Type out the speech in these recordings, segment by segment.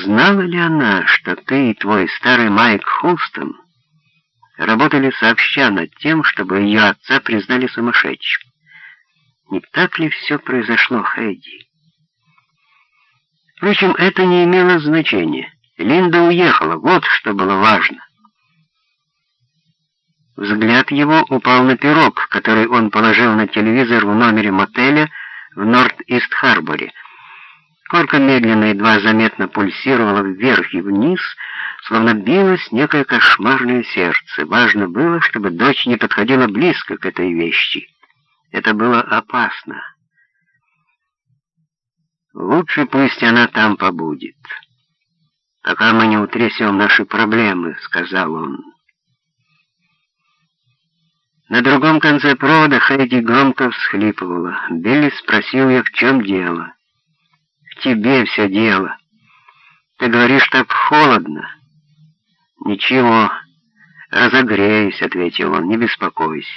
узнала ли она, что ты и твой старый Майк Хулстон работали сообща над тем, чтобы ее отца признали сумасшедшим? Не так ли все произошло, Хэдди? Впрочем, это не имело значения. Линда уехала, вот что было важно. Взгляд его упал на пирог, который он положил на телевизор в номере мотеля в Норт-Ист-Харборе. Корка медленно, едва заметно пульсировала вверх и вниз, словно билось некое кошмарное сердце. Важно было, чтобы дочь не подходила близко к этой вещи. Это было опасно. Лучше пусть она там побудет. «Пока мы не утрясем наши проблемы», — сказал он. На другом конце провода Хэйди громко всхлипывала. Билли спросил ее, в чем дело. «В тебе все дело. Ты говоришь так холодно». «Ничего, разогреюсь», — ответил он, — «не беспокойся».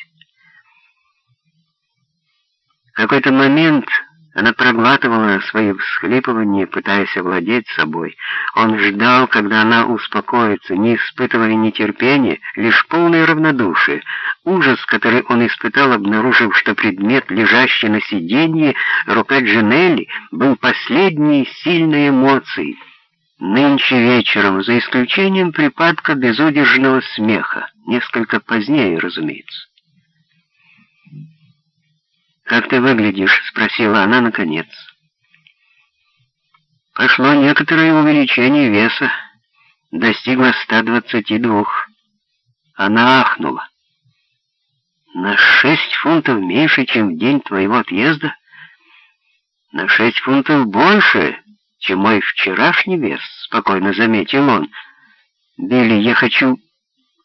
В какой-то момент она проглатывала свои всхлипывания, пытаясь овладеть собой. Он ждал, когда она успокоится, не испытывая нетерпения, лишь полное равнодушие. Ужас, который он испытал, обнаружив, что предмет, лежащий на сиденье, рука Джинелли, был последней сильной эмоцией. Нынче вечером, за исключением припадка безудержного смеха, несколько позднее, разумеется. «Как ты выглядишь?» — спросила она наконец. Пошло некоторое увеличение веса. Достигло 122. Она ахнула. «На шесть фунтов меньше, чем в день твоего отъезда? На шесть фунтов больше, чем мой вчерашний вес», — спокойно заметил он. «Билли, я хочу,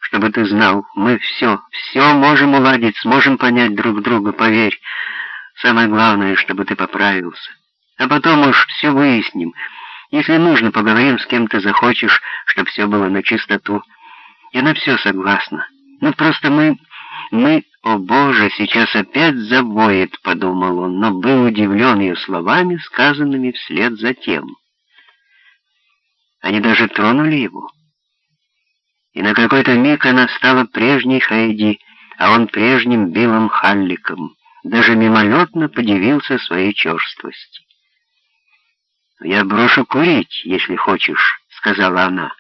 чтобы ты знал, мы все, все можем уладить, сможем понять друг друга, поверь». Самое главное, чтобы ты поправился. А потом уж все выясним. Если нужно, поговорим с кем ты захочешь, чтобы все было на чистоту. Я на все согласна. Ну, просто мы... Мы... О, Боже, сейчас опять завоет, подумал он, но был удивлен ее словами, сказанными вслед за тем. Они даже тронули его. И на какой-то миг она стала прежней Хайди, а он прежним Биллом Халликом даже мимолетно подивился своей черствости. «Я брошу курить, если хочешь», — сказала она.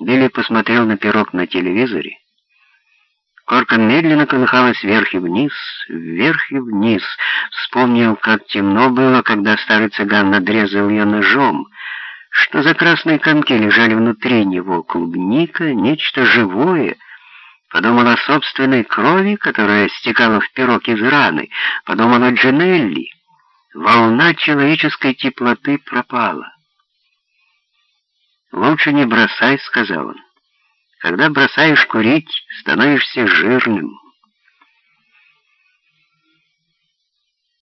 Билли посмотрел на пирог на телевизоре. Корка медленно колыхалась вверх и вниз, вверх и вниз. Вспомнил, как темно было, когда старый цыган надрезал ее ножом, что за красные комки лежали внутри него, клубника, нечто живое — Подумал о собственной крови, которая стекала в пирог из раны. Подумал о Джанелли. Волна человеческой теплоты пропала. «Лучше не бросай», — сказал он. «Когда бросаешь курить, становишься жирным».